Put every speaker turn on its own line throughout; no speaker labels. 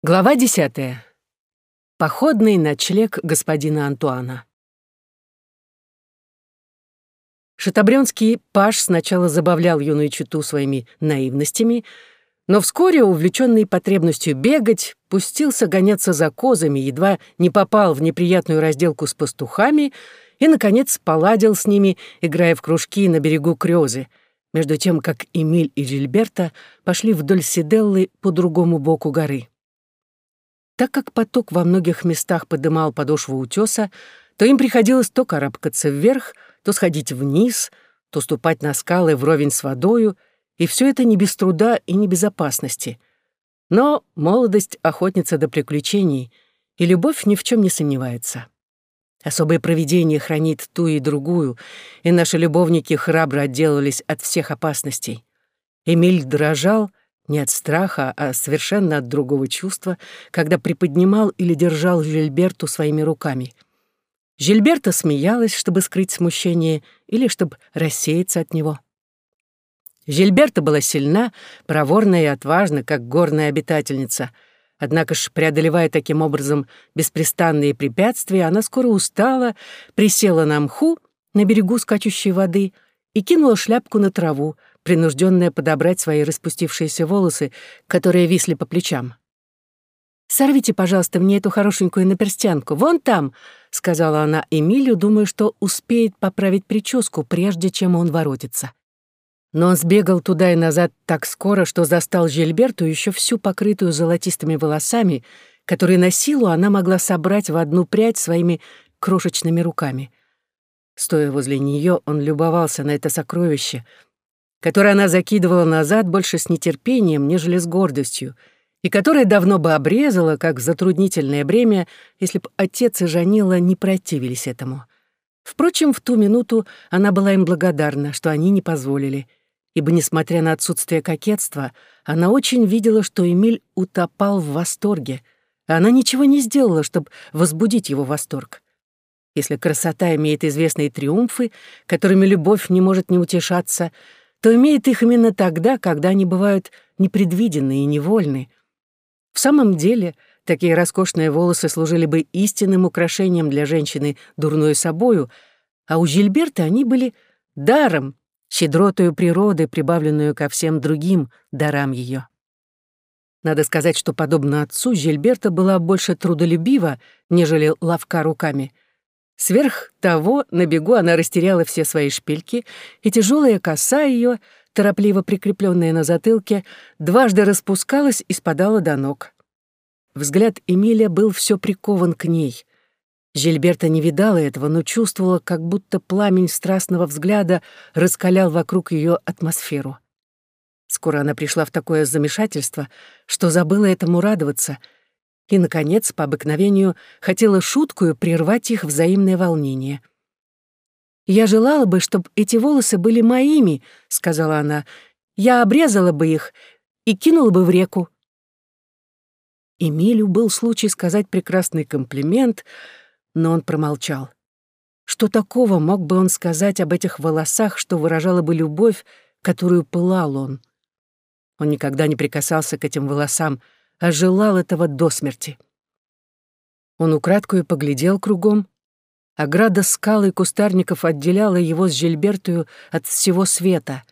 Глава десятая. Походный ночлег господина Антуана. Шатабрёнский паш сначала забавлял юную читу своими наивностями, но вскоре, увлеченный потребностью бегать, пустился гоняться за козами, едва не попал в неприятную разделку с пастухами и, наконец, поладил с ними, играя в кружки на берегу Крёзы, между тем, как Эмиль и Жильберта пошли вдоль Сиделлы по другому боку горы. Так как поток во многих местах подымал подошву утеса, то им приходилось то карабкаться вверх, то сходить вниз, то ступать на скалы вровень с водою, и все это не без труда и не без опасности. Но молодость — охотница до приключений, и любовь ни в чем не сомневается. Особое провидение хранит ту и другую, и наши любовники храбро отделались от всех опасностей. Эмиль дрожал, не от страха, а совершенно от другого чувства, когда приподнимал или держал Жильберту своими руками. Жильберта смеялась, чтобы скрыть смущение или чтобы рассеяться от него. Жильберта была сильна, проворна и отважна, как горная обитательница. Однако ж, преодолевая таким образом беспрестанные препятствия, она скоро устала, присела на мху на берегу скачущей воды и кинула шляпку на траву, принужденная подобрать свои распустившиеся волосы, которые висли по плечам. «Сорвите, пожалуйста, мне эту хорошенькую наперстянку. Вон там!» — сказала она Эмилию, думая, что успеет поправить прическу, прежде чем он воротится. Но он сбегал туда и назад так скоро, что застал Жильберту еще всю покрытую золотистыми волосами, которые на силу она могла собрать в одну прядь своими крошечными руками. Стоя возле нее, он любовался на это сокровище — которое она закидывала назад больше с нетерпением, нежели с гордостью, и которое давно бы обрезала, как затруднительное бремя, если б отец и Жанила не противились этому. Впрочем, в ту минуту она была им благодарна, что они не позволили, ибо, несмотря на отсутствие кокетства, она очень видела, что Эмиль утопал в восторге, а она ничего не сделала, чтобы возбудить его восторг. Если красота имеет известные триумфы, которыми любовь не может не утешаться — то имеет их именно тогда, когда они бывают непредвиденны и невольны. В самом деле, такие роскошные волосы служили бы истинным украшением для женщины дурной собою, а у Жильберта они были даром, щедротою природы, прибавленную ко всем другим дарам ее. Надо сказать, что, подобно отцу, Жильберта была больше трудолюбива, нежели ловка руками — Сверх того, на бегу она растеряла все свои шпильки, и тяжелая коса ее, торопливо прикрепленная на затылке, дважды распускалась и спадала до ног. Взгляд Эмилия был все прикован к ней. Жильберта не видала этого, но чувствовала, как будто пламень страстного взгляда раскалял вокруг ее атмосферу. Скоро она пришла в такое замешательство, что забыла этому радоваться — и, наконец, по обыкновению, хотела шуткую прервать их взаимное волнение. «Я желала бы, чтобы эти волосы были моими», — сказала она. «Я обрезала бы их и кинула бы в реку». Эмилю был случай сказать прекрасный комплимент, но он промолчал. Что такого мог бы он сказать об этих волосах, что выражало бы любовь, которую пылал он? Он никогда не прикасался к этим волосам — а желал этого до смерти. Он украдкою поглядел кругом. Ограда скал и кустарников отделяла его с Жильбертою от всего света.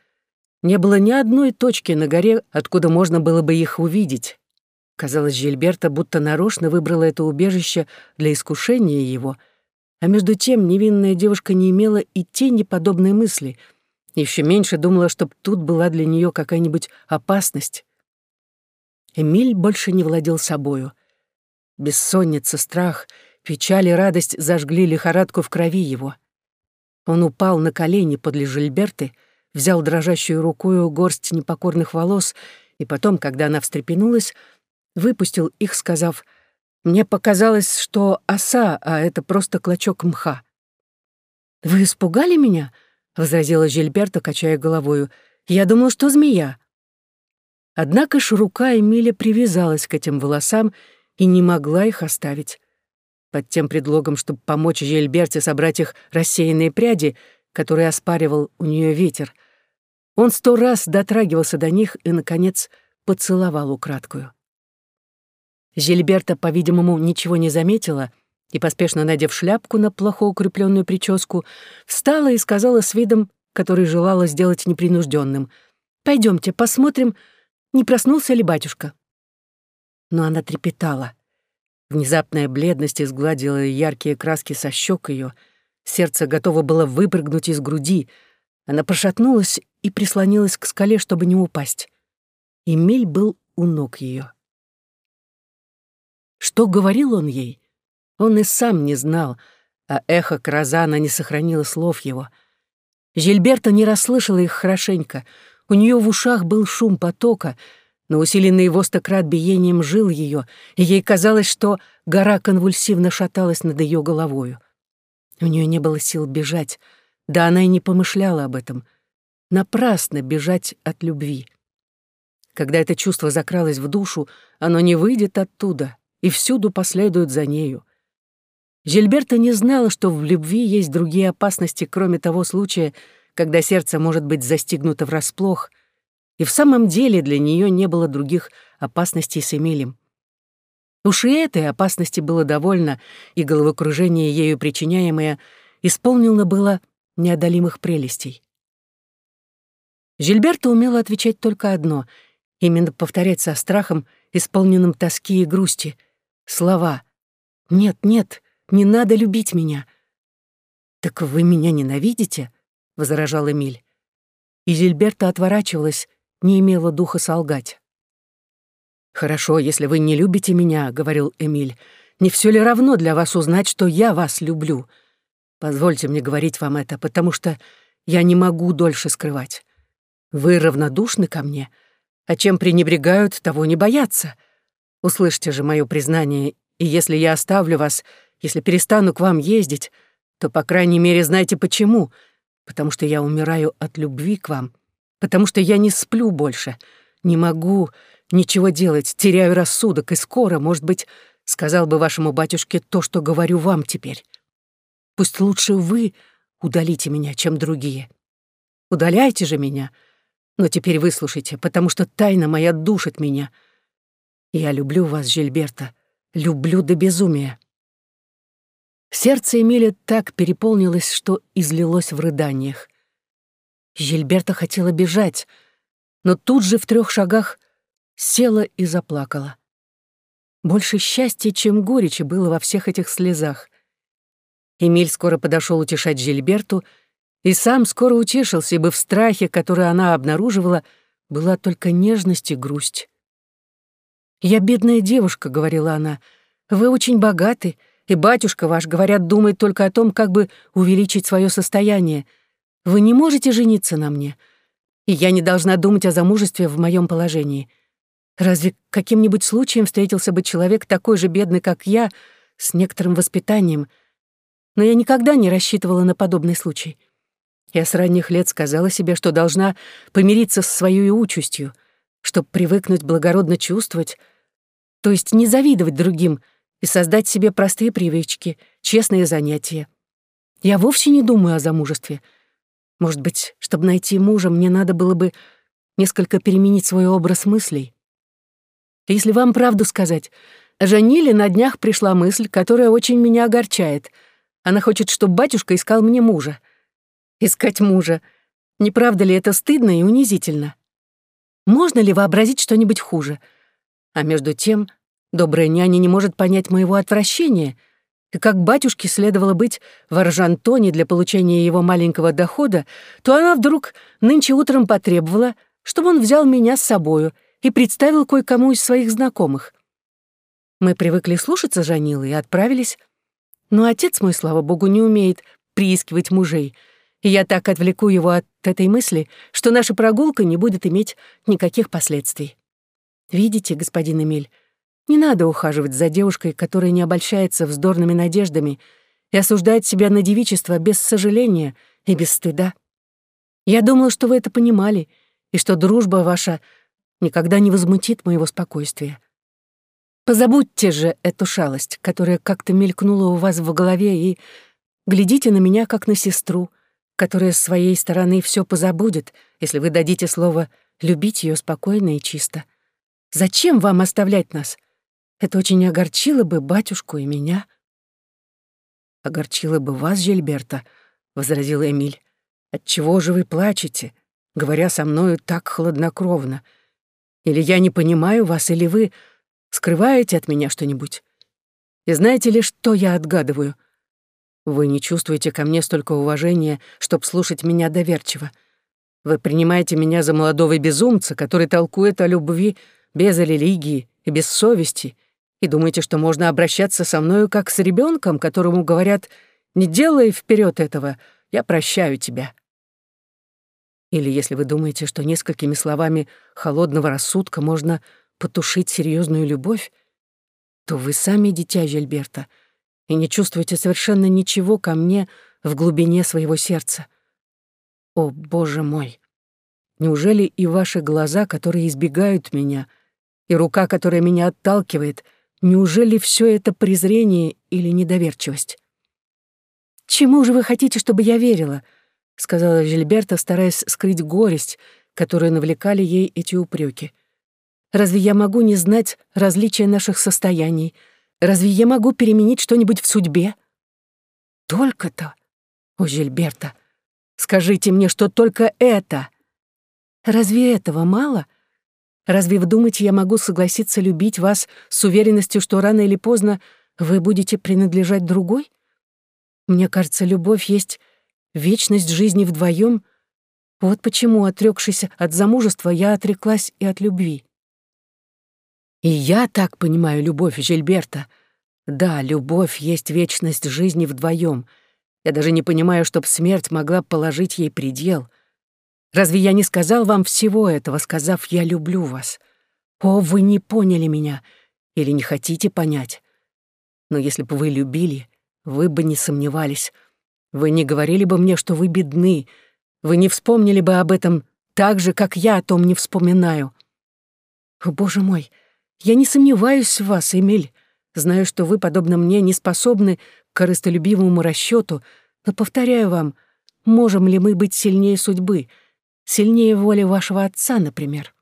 Не было ни одной точки на горе, откуда можно было бы их увидеть. Казалось, Жильберта будто нарочно выбрала это убежище для искушения его, а между тем невинная девушка не имела и тени подобной мысли, еще меньше думала, чтоб тут была для нее какая-нибудь опасность. Эмиль больше не владел собою. Бессонница, страх, печаль и радость зажгли лихорадку в крови его. Он упал на колени подле Жильберты, взял дрожащую рукою горсть непокорных волос и потом, когда она встрепенулась, выпустил их, сказав, «Мне показалось, что оса, а это просто клочок мха». «Вы испугали меня?» — возразила Жильберта, качая головою. «Я думал, что змея». Однако ж рука Эмиля привязалась к этим волосам и не могла их оставить. Под тем предлогом, чтобы помочь Жильберте собрать их рассеянные пряди, которые оспаривал у нее ветер, он сто раз дотрагивался до них и, наконец, поцеловал украдкую. Жильберта, по-видимому, ничего не заметила и, поспешно надев шляпку на плохо укрепленную прическу, встала и сказала с видом, который желала сделать непринужденным: «Пойдемте, посмотрим, не проснулся ли батюшка». Но она трепетала. Внезапная бледность изгладила яркие краски со щек ее, сердце готово было выпрыгнуть из груди. Она пошатнулась и прислонилась к скале, чтобы не упасть. Эмиль был у ног ее. Что говорил он ей? Он и сам не знал, а эхо Кразана не сохранило слов его. Жильберта не расслышала их хорошенько. У нее в ушах был шум потока, но усиленный его биением жил ее, и ей казалось, что гора конвульсивно шаталась над ее головою. У нее не было сил бежать, да она и не помышляла об этом. Напрасно бежать от любви. Когда это чувство закралось в душу, оно не выйдет оттуда, и всюду последуют за нею. Жильберта не знала, что в любви есть другие опасности, кроме того случая, когда сердце может быть застигнуто врасплох, и в самом деле для нее не было других опасностей с Эмилем. Уж и этой опасности было довольно, и головокружение ею причиняемое исполнило было неодолимых прелестей. Жильберта умела отвечать только одно, именно повторять со страхом, исполненным тоски и грусти, слова «Нет, нет, не надо любить меня». «Так вы меня ненавидите?» — возражал Эмиль. И Зильберта отворачивалась, не имела духа солгать. «Хорошо, если вы не любите меня», — говорил Эмиль. «Не все ли равно для вас узнать, что я вас люблю? Позвольте мне говорить вам это, потому что я не могу дольше скрывать. Вы равнодушны ко мне, а чем пренебрегают, того не боятся. Услышьте же мое признание, и если я оставлю вас, если перестану к вам ездить, то, по крайней мере, знайте почему. Потому что я умираю от любви к вам, потому что я не сплю больше, не могу ничего делать, теряю рассудок, и скоро, может быть, сказал бы вашему батюшке то, что говорю вам теперь. Пусть лучше вы удалите меня, чем другие. Удаляйте же меня, но теперь выслушайте, потому что тайна моя душит меня — я люблю вас, Жильберта, люблю до безумия». Сердце Эмиля так переполнилось, что излилось в рыданиях. Жильберта хотела бежать, но тут же в трех шагах села и заплакала. Больше счастья, чем горечи было во всех этих слезах. Эмиль скоро подошел утешать Жильберту и сам скоро утешился, ибо в страхе, который она обнаруживала, была только нежность и грусть. «Я бедная девушка», — говорила она. «Вы очень богаты, и батюшка ваш, говорят, думает только о том, как бы увеличить свое состояние. Вы не можете жениться на мне, и я не должна думать о замужестве в моем положении. Разве каким-нибудь случаем встретился бы человек такой же бедный, как я, с некоторым воспитанием? Но я никогда не рассчитывала на подобный случай. Я с ранних лет сказала себе, что должна помириться с своей участью — чтобы привыкнуть благородно чувствовать, то есть не завидовать другим и создать себе простые привычки, честные занятия. Я вовсе не думаю о замужестве. Может быть, чтобы найти мужа, мне надо было бы несколько переменить свой образ мыслей. Если вам правду сказать, Жаниле на днях пришла мысль, которая очень меня огорчает. Она хочет, чтобы батюшка искал мне мужа. Искать мужа. Не правда ли это стыдно и унизительно? Можно ли вообразить что-нибудь хуже? А между тем, добрая няня не может понять моего отвращения, и как батюшке следовало быть в Аржантоне для получения его маленького дохода, то она вдруг нынче утром потребовала, чтобы он взял меня с собою и представил кое-кому из своих знакомых. Мы привыкли слушаться Жанилы и отправились. Но отец мой, слава богу, не умеет приискивать мужей — и я так отвлеку его от этой мысли, что наша прогулка не будет иметь никаких последствий. Видите, господин Эмиль, не надо ухаживать за девушкой, которая не обольщается вздорными надеждами и осуждает себя на девичество без сожаления и без стыда. Я думала, что вы это понимали, и что дружба ваша никогда не возмутит моего спокойствия. Позабудьте же эту шалость, которая как-то мелькнула у вас в голове, и глядите на меня, как на сестру, которая с своей стороны все позабудет, если вы дадите слово любить ее спокойно и чисто. Зачем вам оставлять нас? Это очень огорчило бы батюшку и меня. Огорчило бы вас, Жильберта, возразил Эмиль. Отчего же вы плачете, говоря со мною так хладнокровно? Или я не понимаю вас, или вы скрываете от меня что-нибудь? И знаете ли, что я отгадываю? Вы не чувствуете ко мне столько уважения, чтоб слушать меня доверчиво. Вы принимаете меня за молодого безумца, который толкует о любви без религии и без совести, и думаете, что можно обращаться со мною как с ребенком, которому говорят «Не делай вперед этого, я прощаю тебя». Или если вы думаете, что несколькими словами холодного рассудка можно потушить серьезную любовь, то вы сами дитя Жильберта и не чувствуете совершенно ничего ко мне в глубине своего сердца. О, Боже мой! Неужели и ваши глаза, которые избегают меня, и рука, которая меня отталкивает, неужели все это презрение или недоверчивость? «Чему же вы хотите, чтобы я верила?» — сказала Жильберта, стараясь скрыть горесть, которую навлекали ей эти упреки. «Разве я могу не знать различия наших состояний? Разве я могу переменить что-нибудь в судьбе?» «Только-то? О, Жильберта, скажите мне, что только это!» «Разве этого мало? Разве вы я могу согласиться любить вас с уверенностью, что рано или поздно вы будете принадлежать другой? Мне кажется, любовь есть вечность жизни вдвоем. Вот почему, отрекшись от замужества, я отреклась и от любви. И я так понимаю любовь Жильберта. Да, любовь есть вечность жизни вдвоем. Я даже не понимаю, чтоб смерть могла положить ей предел. Разве я не сказал вам всего этого, сказав «я люблю вас»? О, вы не поняли меня или не хотите понять. Но если бы вы любили, вы бы не сомневались — вы не говорили бы мне, что вы бедны. Вы не вспомнили бы об этом так же, как я о том не вспоминаю. О, боже мой, я не сомневаюсь в вас, Эмиль. Знаю, что вы, подобно мне, не способны к корыстолюбивому расчету, но повторяю вам, можем ли мы быть сильнее судьбы, сильнее воли вашего отца, например?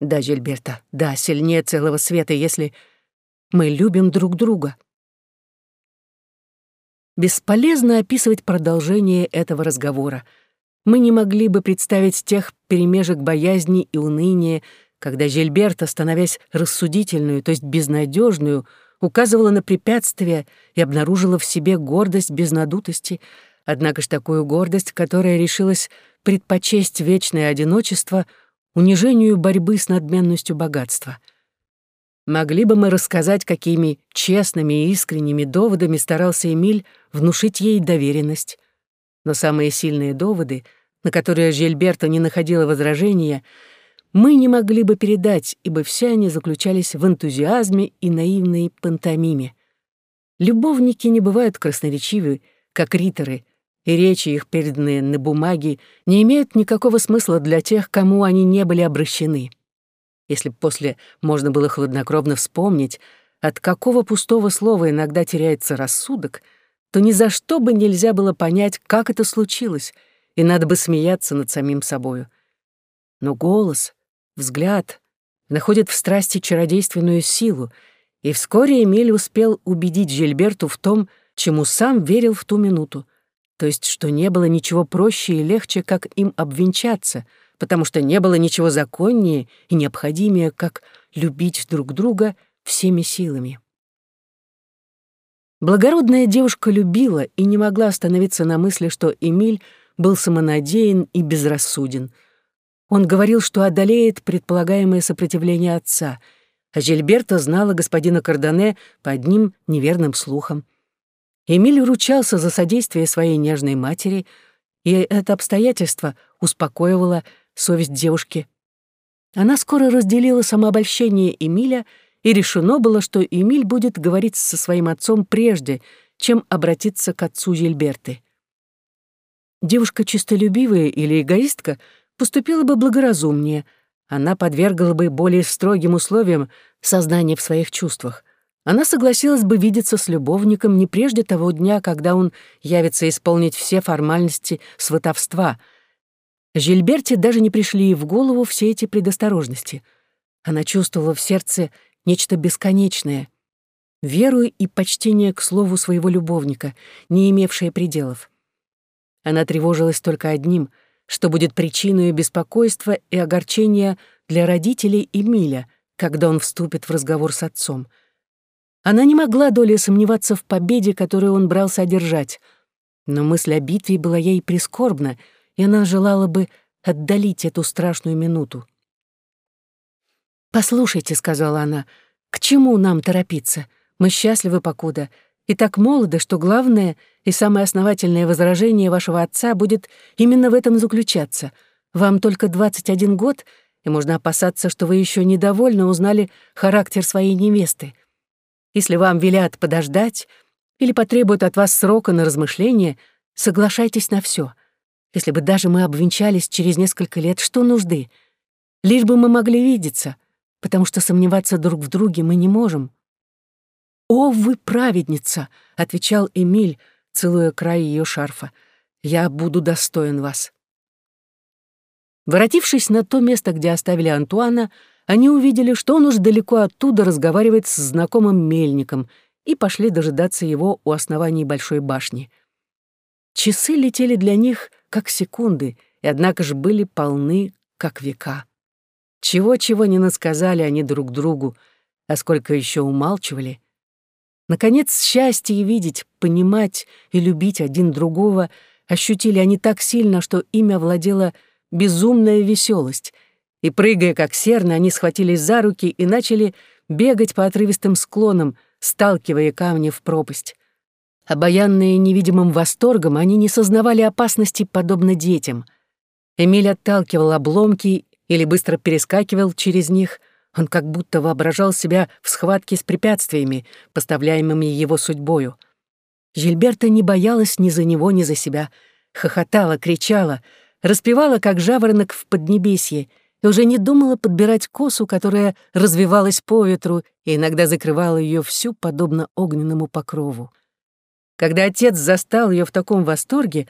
Да, Жильберта, да, сильнее целого света, если мы любим друг друга. Бесполезно описывать продолжение этого разговора. Мы не могли бы представить тех перемежек боязни и уныния, когда Жильберта, становясь рассудительную, то есть безнадежную, указывала на препятствия и обнаружила в себе гордость без надутости, однако ж такую гордость, которая решилась предпочесть вечное одиночество унижению борьбы с надменностью богатства — Могли бы мы рассказать, какими честными и искренними доводами старался Эмиль внушить ей доверенность. Но самые сильные доводы, на которые Жильберта не находила возражения, мы не могли бы передать, ибо все они заключались в энтузиазме и наивной пантомиме. Любовники не бывают красноречивы, как риторы, и речи их, переданные на бумаге, не имеют никакого смысла для тех, кому они не были обращены. Если после можно было хладнокровно вспомнить, от какого пустого слова иногда теряется рассудок, то ни за что бы нельзя было понять, как это случилось, и надо бы смеяться над самим собою. Но голос, взгляд находят в страсти чародейственную силу, и вскоре Эмиль успел убедить Жильберту в том, чему сам верил в ту минуту, то есть что не было ничего проще и легче, как им обвенчаться — потому что не было ничего законнее и необходимее, как любить друг друга всеми силами. Благородная девушка любила и не могла остановиться на мысли, что Эмиль был самонадеян и безрассуден. Он говорил, что одолеет предполагаемое сопротивление отца, а Жильберта знала господина Кардане по одним неверным слухам. Эмиль ручался за содействие своей нежной матери, и это обстоятельство успокоивало совесть девушки. Она скоро разделила самообольщение Эмиля, и решено было, что Эмиль будет говорить со своим отцом прежде, чем обратиться к отцу Жильберты. Девушка чистолюбивая или эгоистка поступила бы благоразумнее, она подвергла бы более строгим условиям сознания в своих чувствах. Она согласилась бы видеться с любовником не прежде того дня, когда он явится исполнить все формальности сватовства — Жильберте даже не пришли в голову все эти предосторожности. Она чувствовала в сердце нечто бесконечное, веру и почтение к слову своего любовника, не имевшее пределов. Она тревожилась только одним, что будет причиной беспокойства и огорчения для родителей Эмиля, когда он вступит в разговор с отцом. Она не могла долей сомневаться в победе, которую он брался одержать, но мысль о битве была ей прискорбна, и она желала бы отдалить эту страшную минуту. «Послушайте», — сказала она, — «к чему нам торопиться? Мы счастливы покуда, и так молоды, что главное и самое основательное возражение вашего отца будет именно в этом заключаться. Вам только 21 год, и можно опасаться, что вы еще недовольно узнали характер своей невесты. Если вам велят подождать или потребуют от вас срока на размышление, соглашайтесь на все. Если бы даже мы обвенчались через несколько лет, что нужды? Лишь бы мы могли видеться, потому что сомневаться друг в друге мы не можем. «О, вы праведница!» — отвечал Эмиль, целуя край ее шарфа. «Я буду достоин вас». Воротившись на то место, где оставили Антуана, они увидели, что он уже далеко оттуда разговаривает с знакомым мельником, и пошли дожидаться его у основания большой башни. Часы летели для них, как секунды, и однако же были полны, как века. Чего-чего не насказали они друг другу, а сколько еще умалчивали. Наконец, счастье видеть, понимать и любить один другого ощутили они так сильно, что имя владела безумная веселость, и, прыгая как серны, они схватились за руки и начали бегать по отрывистым склонам, сталкивая камни в пропасть. Обаянные невидимым восторгом, они не сознавали опасности, подобно детям. Эмиль отталкивал обломки или быстро перескакивал через них. Он как будто воображал себя в схватке с препятствиями, поставляемыми его судьбою. Жильберта не боялась ни за него, ни за себя. Хохотала, кричала, распевала, как жаворонок в Поднебесье, и уже не думала подбирать косу, которая развивалась по ветру и иногда закрывала ее всю, подобно огненному покрову. Когда отец застал ее в таком восторге,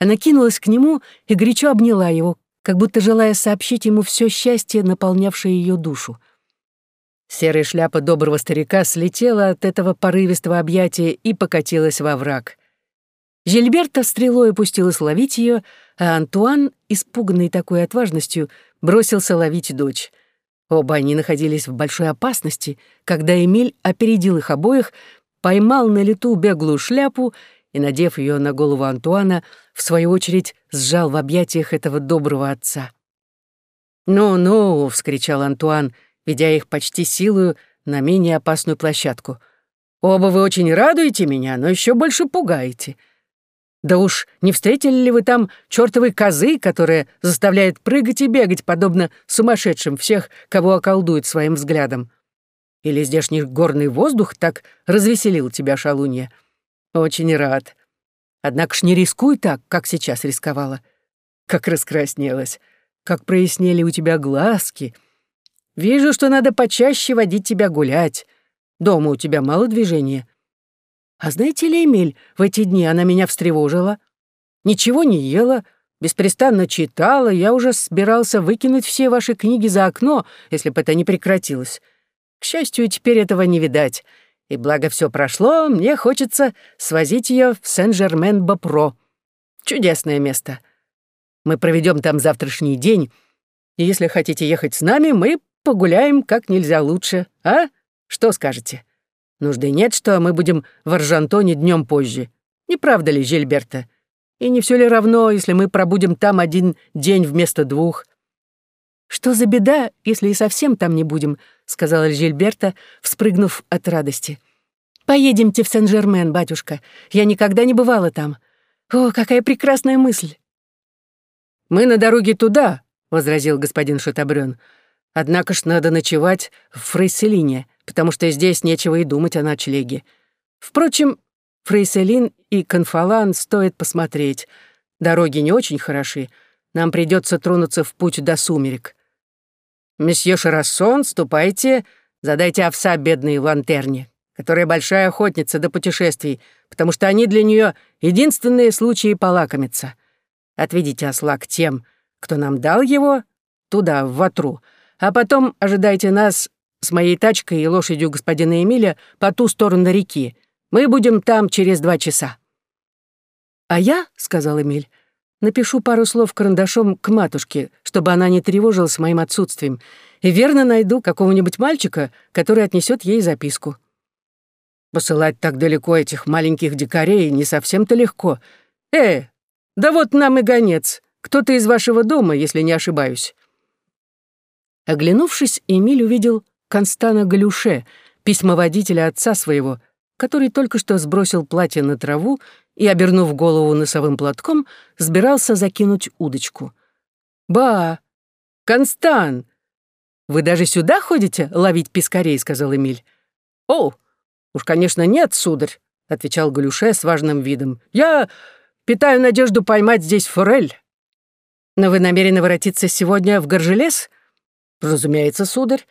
она кинулась к нему и горячо обняла его, как будто желая сообщить ему все счастье, наполнявшее ее душу. Серая шляпа доброго старика слетела от этого порывистого объятия и покатилась во враг. Жильберта стрелой опустилась ловить ее, а Антуан, испуганный такой отважностью, бросился ловить дочь. Оба они находились в большой опасности, когда Эмиль опередил их обоих, поймал на лету беглую шляпу и, надев ее на голову Антуана, в свою очередь сжал в объятиях этого доброго отца. «Ну-ну!» — вскричал Антуан, ведя их почти силою на менее опасную площадку. «Оба вы очень радуете меня, но еще больше пугаете. Да уж не встретили ли вы там чертовой козы, которая заставляет прыгать и бегать, подобно сумасшедшим всех, кого околдует своим взглядом? Или здешний горный воздух так развеселил тебя, шалунья? Очень рад. Однако ж не рискуй так, как сейчас рисковала. Как раскраснелась, как прояснели у тебя глазки. Вижу, что надо почаще водить тебя гулять. Дома у тебя мало движения. А знаете ли, Эмиль, в эти дни она меня встревожила. Ничего не ела, беспрестанно читала, я уже собирался выкинуть все ваши книги за окно, если бы это не прекратилось. К счастью, теперь этого не видать. И благо все прошло, мне хочется свозить ее в Сен-Жермен-Бопро. Чудесное место. Мы проведем там завтрашний день, и если хотите ехать с нами, мы погуляем как нельзя лучше, а? Что скажете?» Нужды нет, что мы будем в Аржантоне днем позже. Не правда ли, Жильберта? И не все ли равно, если мы пробудем там один день вместо двух? Что за беда, если и совсем там не будем, сказала Жильберта, вспрыгнув от радости. Поедемте в Сен-Жермен, батюшка. Я никогда не бывала там. О, какая прекрасная мысль. Мы на дороге туда, возразил господин Шатабрён. Однако ж надо ночевать в Фрейселине потому что здесь нечего и думать о ночлеге. Впрочем, Фрейселин и Конфалан стоит посмотреть. Дороги не очень хороши. Нам придется тронуться в путь до сумерек. Месье Шарассон, ступайте, задайте овса бедной лантерне, которая большая охотница до путешествий, потому что они для нее единственные случаи полакомиться. Отведите осла к тем, кто нам дал его, туда, в ватру, а потом ожидайте нас с моей тачкой и лошадью господина Эмиля по ту сторону реки. Мы будем там через два часа». «А я, — сказал Эмиль, — напишу пару слов карандашом к матушке, чтобы она не тревожилась моим отсутствием, и верно найду какого-нибудь мальчика, который отнесет ей записку». «Посылать так далеко этих маленьких дикарей не совсем-то легко. Э, да вот нам и гонец. Кто-то из вашего дома, если не ошибаюсь». Оглянувшись, Эмиль увидел Констана Галюше, письмоводителя отца своего, который только что сбросил платье на траву и, обернув голову носовым платком, сбирался закинуть удочку. «Ба! Констан! Вы даже сюда ходите ловить пескарей?» — сказал Эмиль. «О, уж, конечно, нет, сударь», — отвечал Галюше с важным видом. «Я питаю надежду поймать здесь форель». «Но вы намерены воротиться сегодня в Горжелес?» «Разумеется, сударь.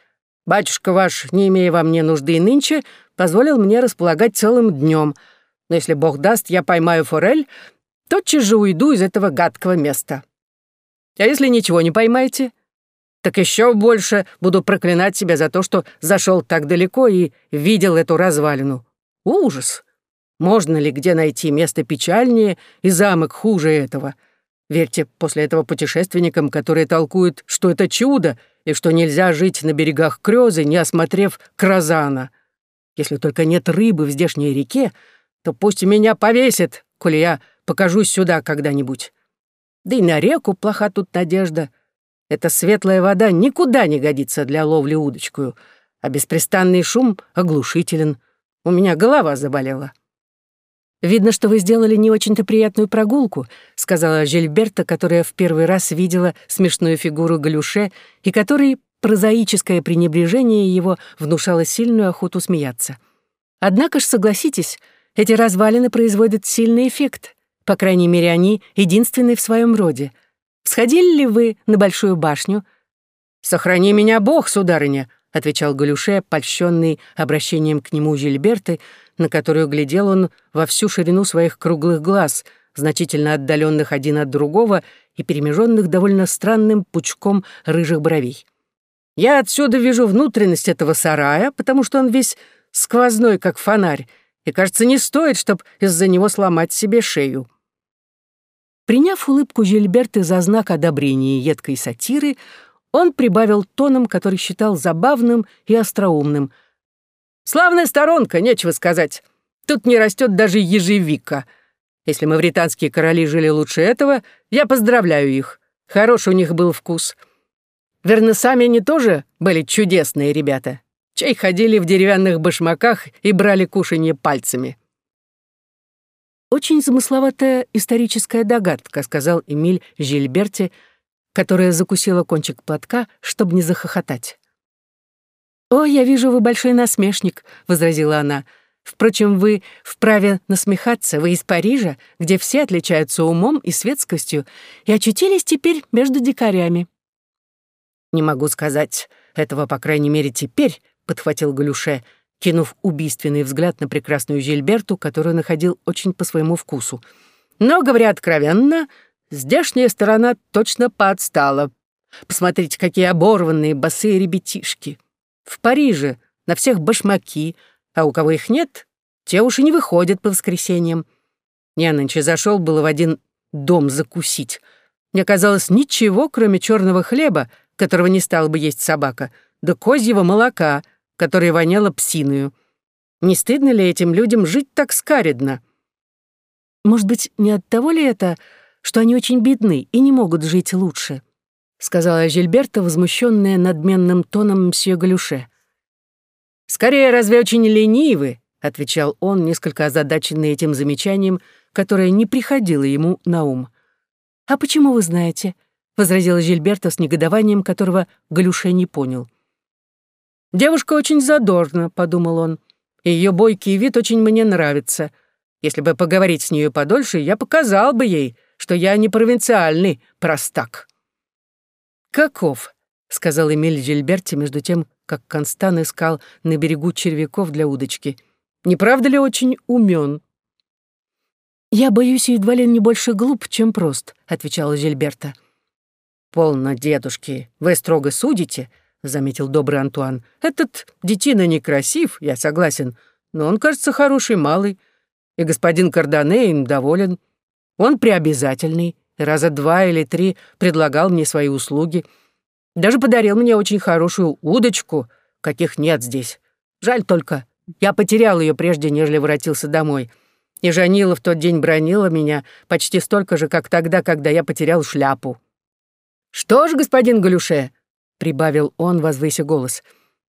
Батюшка ваш, не имея во мне нужды и нынче, позволил мне располагать целым днем. Но если Бог даст, я поймаю форель, тотчас же уйду из этого гадкого места. А если ничего не поймаете, так еще больше буду проклинать себя за то, что зашел так далеко и видел эту развалину. Ужас! Можно ли где найти место печальнее и замок хуже этого?» Верьте после этого путешественникам, которые толкуют, что это чудо, и что нельзя жить на берегах Крёзы, не осмотрев Кразана. Если только нет рыбы в здешней реке, то пусть меня повесит, коли я покажусь сюда когда-нибудь. Да и на реку плоха тут надежда. Эта светлая вода никуда не годится для ловли удочкую, а беспрестанный шум оглушителен. У меня голова заболела. «Видно, что вы сделали не очень-то приятную прогулку», сказала Жильберта, которая в первый раз видела смешную фигуру Галюше и которой прозаическое пренебрежение его внушало сильную охоту смеяться. «Однако ж, согласитесь, эти развалины производят сильный эффект. По крайней мере, они единственные в своем роде. Сходили ли вы на Большую башню?» «Сохрани меня Бог, сударыня», — отвечал Галюше, польщенный обращением к нему Жильберты, на которую глядел он во всю ширину своих круглых глаз, значительно отдаленных один от другого и перемеженных довольно странным пучком рыжих бровей. «Я отсюда вижу внутренность этого сарая, потому что он весь сквозной, как фонарь, и, кажется, не стоит, чтобы из-за него сломать себе шею». Приняв улыбку Жильберты за знак одобрения едкой сатиры, он прибавил тоном, который считал забавным и остроумным. «Славная сторонка, нечего сказать. Тут не растет даже ежевика. Если мавританские короли жили лучше этого, я поздравляю их. Хорош у них был вкус. Верно, сами они тоже были чудесные ребята. Чай ходили в деревянных башмаках и брали кушанье пальцами». «Очень замысловатая историческая догадка», — сказал Эмиль Жильберти, — которая закусила кончик платка, чтобы не захохотать. «О, я вижу, вы большой насмешник», — возразила она. «Впрочем, вы вправе насмехаться, вы из Парижа, где все отличаются умом и светскостью, и очутились теперь между дикарями». «Не могу сказать этого, по крайней мере, теперь», — подхватил Галюше, кинув убийственный взгляд на прекрасную Жильберту, которую находил очень по своему вкусу. «Но, говоря откровенно, Здешняя сторона точно поотстала. Посмотрите, какие оборванные босые ребятишки. В Париже на всех башмаки, а у кого их нет, те уж и не выходят по воскресеньям. Я нынче зашел было в один дом закусить. Не оказалось ничего, кроме черного хлеба, которого не стала бы есть собака, да козьего молока, которое воняло псиную. Не стыдно ли этим людям жить так скаредно? Может быть, не от того ли это, что они очень бедны и не могут жить лучше», сказала Жильберта, возмущенная надменным тоном мсье Галюше. «Скорее, разве очень ленивы?» отвечал он, несколько озадаченный этим замечанием, которое не приходило ему на ум. «А почему вы знаете?» — возразила Жильберта с негодованием, которого Галюше не понял. «Девушка очень задорна», — подумал он, — «и ее бойкий вид очень мне нравится. Если бы поговорить с нею подольше, я показал бы ей, что я не провинциальный простак». «Каков?» — сказал Эмиль Жильберти между тем, как Констан искал на берегу червяков для удочки. «Не правда ли очень умен?» «Я боюсь, едва ли не больше глуп, чем прост», — отвечала Жильберта. «Полно, дедушки, вы строго судите. — заметил добрый Антуан. «Этот детина некрасив, я согласен, но он, кажется, хороший малый, и господин Кардане им доволен. Он преобязательный, раза два или три предлагал мне свои услуги. Даже подарил мне очень хорошую удочку, каких нет здесь. Жаль только, я потерял ее прежде, нежели воротился домой. И Жанила в тот день бронила меня почти столько же, как тогда, когда я потерял шляпу. «Что ж, господин Галюше», — прибавил он, возвыся голос,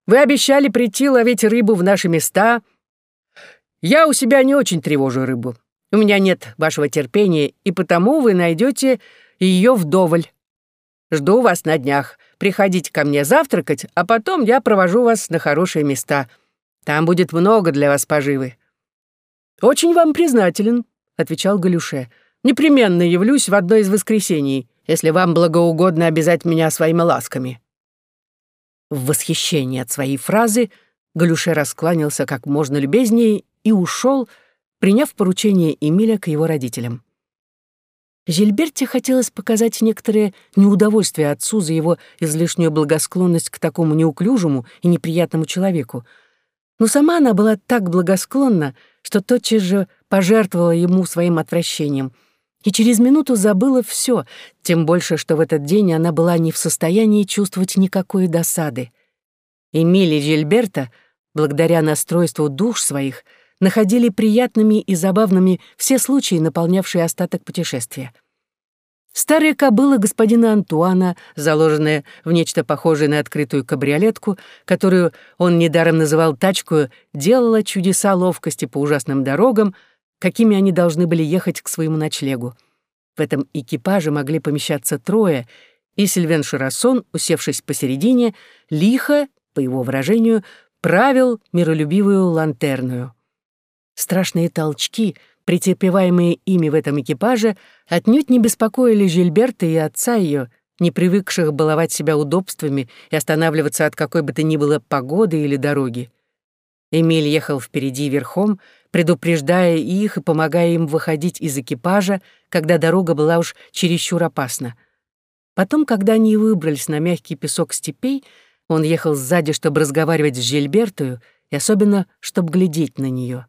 «вы обещали прийти ловить рыбу в наши места. Я у себя не очень тревожу рыбу. У меня нет вашего терпения, и потому вы найдете ее вдоволь. Жду вас на днях. Приходите ко мне завтракать, а потом я провожу вас на хорошие места. Там будет много для вас поживы». «Очень вам признателен», — отвечал Галюше. «Непременно явлюсь в одно из воскресений, если вам благоугодно обязать меня своими ласками». В восхищении от своей фразы Галюше раскланялся как можно любезнее и ушел, приняв поручение Эмиля к его родителям. Жильберте хотелось показать некоторое неудовольствие отцу за его излишнюю благосклонность к такому неуклюжему и неприятному человеку, но сама она была так благосклонна, что тотчас же пожертвовала ему своим отвращением и через минуту забыла все, тем больше, что в этот день она была не в состоянии чувствовать никакой досады. Эмили Жильберта, благодаря настройству душ своих, находили приятными и забавными все случаи, наполнявшие остаток путешествия. Старая кобыла господина Антуана, заложенная в нечто похожее на открытую кабриолетку, которую он недаром называл тачкою, делала чудеса ловкости по ужасным дорогам, какими они должны были ехать к своему ночлегу. В этом экипаже могли помещаться трое, и Сильвен Шарасон, усевшись посередине, лихо, по его выражению, правил миролюбивую лантерную. Страшные толчки — претерпеваемые ими в этом экипаже, отнюдь не беспокоили Жильберта и отца ее, не привыкших баловать себя удобствами и останавливаться от какой бы то ни было погоды или дороги. Эмиль ехал впереди верхом, предупреждая их и помогая им выходить из экипажа, когда дорога была уж чересчур опасна. Потом, когда они выбрались на мягкий песок степей, он ехал сзади, чтобы разговаривать с Жильбертою и особенно, чтобы глядеть на нее.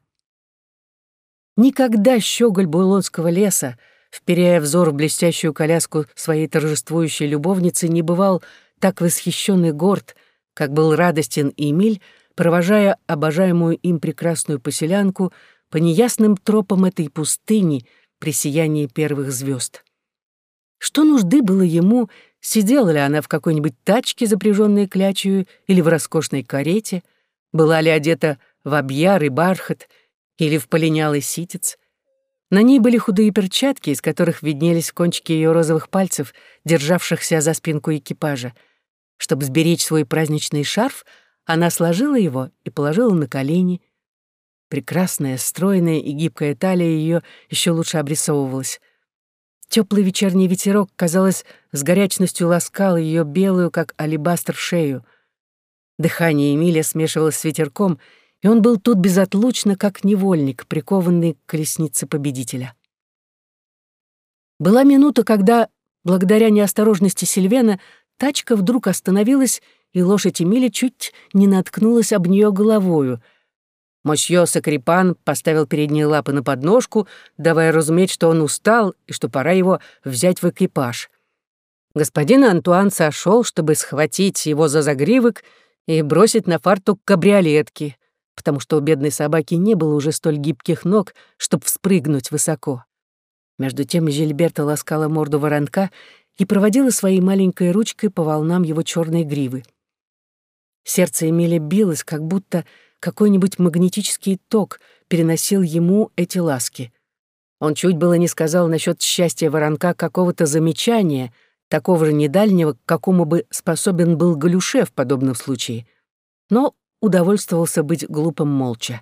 Никогда щеголь Булонского леса, вперяя взор в блестящую коляску своей торжествующей любовницы, не бывал так восхищен и горд, как был радостен Эмиль, провожая обожаемую им прекрасную поселянку по неясным тропам этой пустыни при сиянии первых звезд. Что нужды было ему, сидела ли она в какой-нибудь тачке, запряженной клячью, или в роскошной карете, была ли одета в объяр и бархат — или в полинялый ситец. На ней были худые перчатки, из которых виднелись кончики ее розовых пальцев, державшихся за спинку экипажа. Чтобы сберечь свой праздничный шарф, она сложила его и положила на колени. Прекрасная, стройная и гибкая талия ее еще лучше обрисовывалась. Теплый вечерний ветерок, казалось, с горячностью ласкал ее белую, как алебастр, шею. Дыхание Эмилия смешивалось с ветерком — и он был тут безотлучно, как невольник, прикованный к колеснице победителя. Была минута, когда, благодаря неосторожности Сильвена, тачка вдруг остановилась, и лошадь Эмили чуть не наткнулась об нее головою. Мосье Сакрипан поставил передние лапы на подножку, давая разуметь, что он устал и что пора его взять в экипаж. Господин Антуан сошел, чтобы схватить его за загривок и бросить на фартук кабриолетки потому что у бедной собаки не было уже столь гибких ног, чтобы вспрыгнуть высоко. Между тем Жильберта ласкала морду воронка и проводила своей маленькой ручкой по волнам его черной гривы. Сердце Эмили билось, как будто какой-нибудь магнетический ток переносил ему эти ласки. Он чуть было не сказал насчет счастья воронка какого-то замечания, такого же недальнего, к какому бы способен был Галюше в подобном случае. Но удовольствовался быть глупым молча.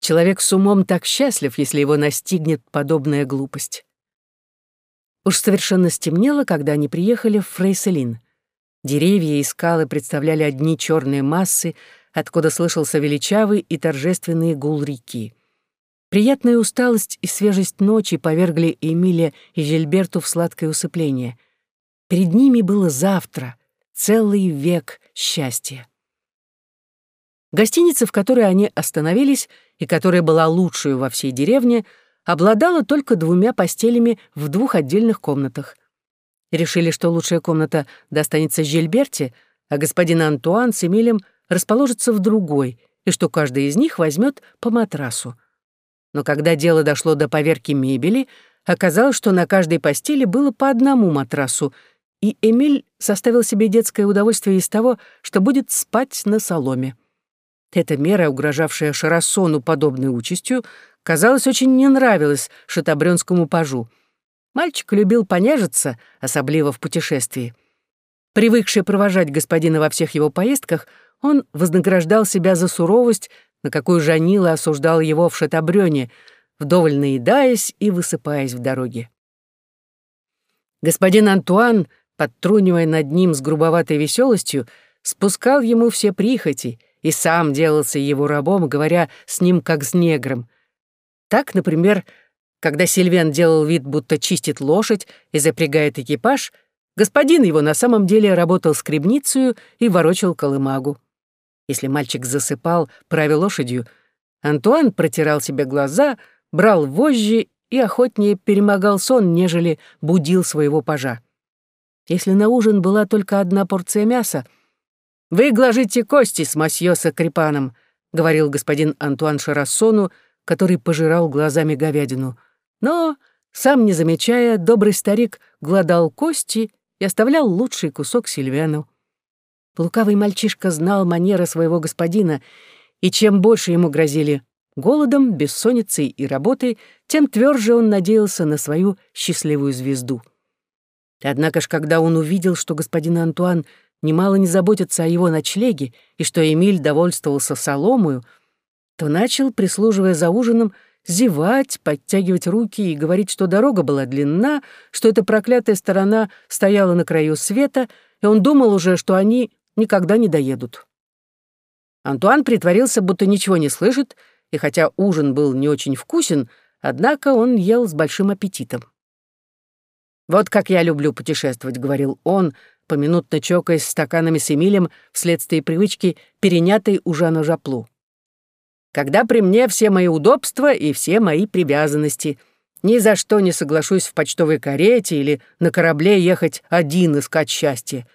Человек с умом так счастлив, если его настигнет подобная глупость. Уж совершенно стемнело, когда они приехали в Фрейселин. Деревья и скалы представляли одни черные массы, откуда слышался величавый и торжественный гул реки. Приятная усталость и свежесть ночи повергли Эмилия и Жильберту в сладкое усыпление. Перед ними было завтра, целый век счастья. Гостиница, в которой они остановились и которая была лучшей во всей деревне, обладала только двумя постелями в двух отдельных комнатах. Решили, что лучшая комната достанется Жильберте, а господин Антуан с Эмилем расположится в другой, и что каждый из них возьмет по матрасу. Но когда дело дошло до поверки мебели, оказалось, что на каждой постели было по одному матрасу, и Эмиль составил себе детское удовольствие из того, что будет спать на соломе. Эта мера, угрожавшая Шарасону подобной участью, казалось, очень не нравилась шатабрёнскому пажу. Мальчик любил понежиться, особливо в путешествии. Привыкший провожать господина во всех его поездках, он вознаграждал себя за суровость, на какую Жанила осуждал его в Шатабрёне, вдоволь наедаясь и высыпаясь в дороге. Господин Антуан, подтрунивая над ним с грубоватой веселостью, спускал ему все прихоти и сам делался его рабом, говоря с ним как с негром. Так, например, когда Сильвен делал вид, будто чистит лошадь и запрягает экипаж, господин его на самом деле работал скребницею и ворочал колымагу. Если мальчик засыпал, правя лошадью, Антуан протирал себе глаза, брал вожжи и охотнее перемогал сон, нежели будил своего пажа. Если на ужин была только одна порция мяса, «Вы гложите кости с масьё Сакрипаном», — говорил господин Антуан Шарассону, который пожирал глазами говядину. Но, сам не замечая, добрый старик гладал кости и оставлял лучший кусок Сильвену. Лукавый мальчишка знал манеры своего господина, и чем больше ему грозили голодом, бессонницей и работой, тем тверже он надеялся на свою счастливую звезду. Однако ж, когда он увидел, что господин Антуан немало не заботится о его ночлеге и что Эмиль довольствовался соломою, то начал, прислуживая за ужином, зевать, подтягивать руки и говорить, что дорога была длинна, что эта проклятая сторона стояла на краю света, и он думал уже, что они никогда не доедут. Антуан притворился, будто ничего не слышит, и хотя ужин был не очень вкусен, однако он ел с большим аппетитом. «Вот как я люблю путешествовать», — говорил он, поминутно чокаясь стаканами с Эмилем вследствие привычки, перенятой у Жана Жаплу. «Когда при мне все мои удобства и все мои привязанности, ни за что не соглашусь в почтовой карете или на корабле ехать один искать счастье.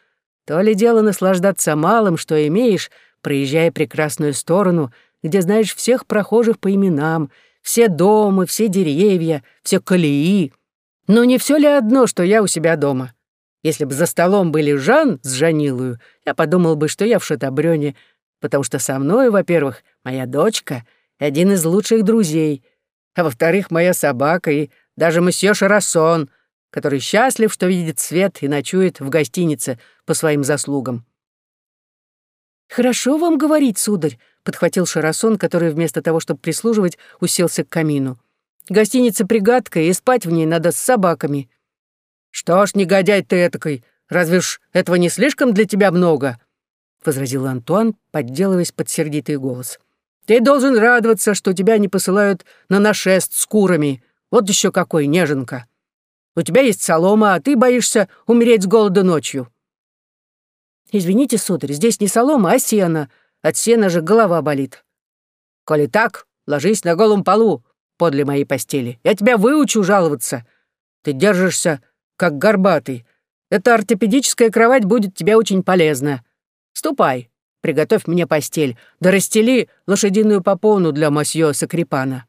То ли дело наслаждаться малым, что имеешь, проезжая прекрасную сторону, где знаешь всех прохожих по именам, все дома, все деревья, все колеи. Но не все ли одно, что я у себя дома?» Если бы за столом были Жан с Жанилою, я подумал бы, что я в Шатабрёне, потому что со мной, во-первых, моя дочка и один из лучших друзей, а во-вторых, моя собака и даже месье Шарасон, который счастлив, что видит свет и ночует в гостинице по своим заслугам. «Хорошо вам говорить, сударь», — подхватил Шарасон, который вместо того, чтобы прислуживать, уселся к камину. «Гостиница пригадка, и спать в ней надо с собаками». «Что ж, негодяй ты этакой, разве ж этого не слишком для тебя много?» — возразил Антуан, подделываясь под сердитый голос. «Ты должен радоваться, что тебя не посылают на нашест с курами. Вот еще какой, неженка. У тебя есть солома, а ты боишься умереть с голода ночью». «Извините, сударь, здесь не солома, а сено. От сена же голова болит». «Коли так, ложись на голом полу подле моей постели. Я тебя выучу жаловаться. Ты держишься как горбатый. Эта ортопедическая кровать будет тебе очень полезна. Ступай, приготовь мне постель, да расстели лошадиную попону для мосье Сакрипана».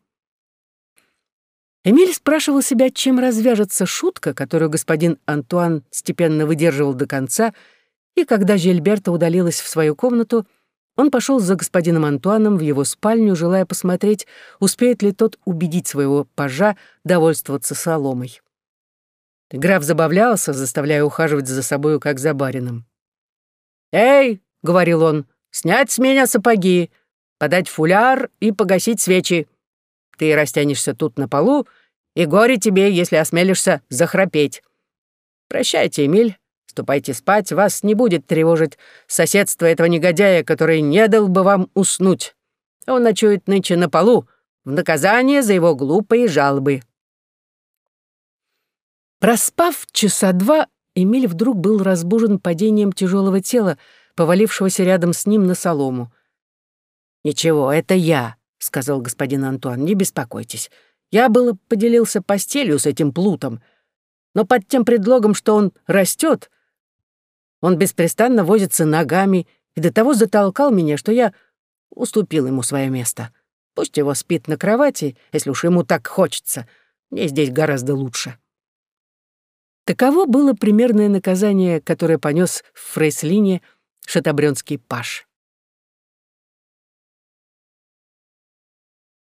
Эмиль спрашивал себя, чем развяжется шутка, которую господин Антуан степенно выдерживал до конца, и когда Жильберта удалилась в свою комнату, он пошел за господином Антуаном в его спальню, желая посмотреть, успеет ли тот убедить своего пажа довольствоваться соломой. Граф забавлялся, заставляя ухаживать за собою, как за барином. «Эй!» — говорил он, — «снять с меня сапоги, подать фуляр и погасить свечи. Ты растянешься тут на полу, и горе тебе, если осмелишься захрапеть. Прощайте, Эмиль, ступайте спать, вас не будет тревожить соседство этого негодяя, который не дал бы вам уснуть. Он ночует нынче на полу в наказание за его глупые жалобы». Проспав часа два, Эмиль вдруг был разбужен падением тяжелого тела, повалившегося рядом с ним на солому. «Ничего, это я», — сказал господин Антуан, — «не беспокойтесь. Я было поделился постелью с этим плутом, но под тем предлогом, что он растет, он беспрестанно возится ногами и до того затолкал меня, что я уступил ему свое место. Пусть его спит на кровати, если уж ему так хочется. Мне здесь гораздо лучше». Таково было примерное наказание, которое понес в Фрейслине шатабрёнский паш.